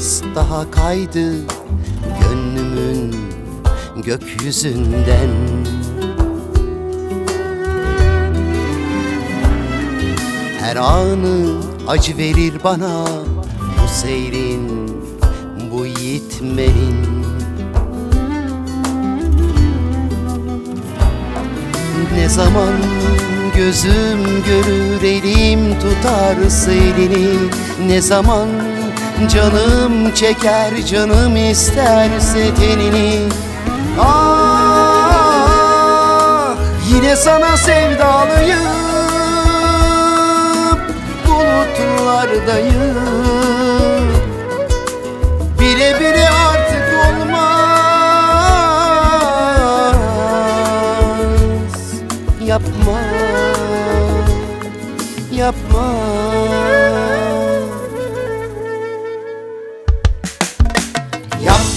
defa kaydı Gönlümün gökyüzünden. Her anı acı verir bana Bu seyrin, bu yitmenin. Ne zaman gözüm görür elim tutar elini Ne zaman canım çeker canım isterse tenini. Ah yine sana sevdalıyım Bulutlardayım Bile bile artık olmaz. Yapma Yapma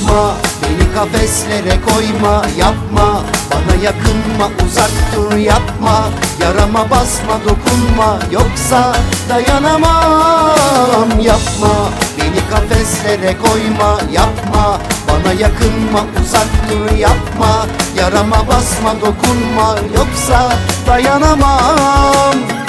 Yapma beni kafeslere koyma Yapma. Bana yakınma uzak dur yapma. Yarama basma dokunma yoksa dayanamam. Yapma beni kafeslere koyma Yapma. Bana yakınma uzak dur yapma. Yarama basma dokunma yoksa dayanamam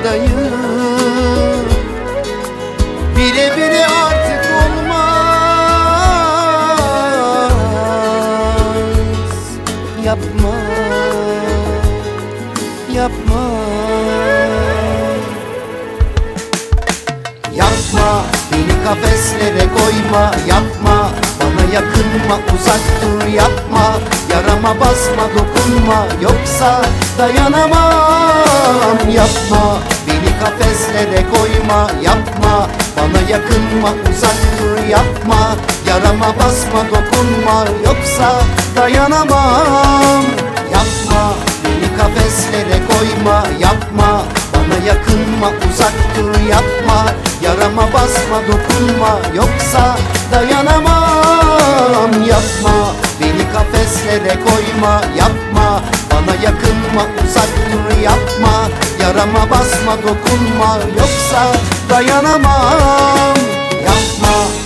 Bulutlardayım Bile bile artık olmaz. Yapma Yapma. Yapma beni kafeslere koyma. Yapma bana yakınma uzak dur yapma. Yarama basma dokunma yoksa dayanamam. Yapma beni kafeslere koyma Yapma. Bana yakınma uzak dur yapma. Yarama basma dokunma yoksa dayanamam. Yapma beni kafeslere koyma Yapma. Bana yakınma uzak dur yapma. Yarama basma dokunma yoksa dayanamam. Yapma kafeslere koyma Yapma. Bana yakınma uzak dur yapma. Yarama basma dokunma. Yoksa dayanamam. Yapma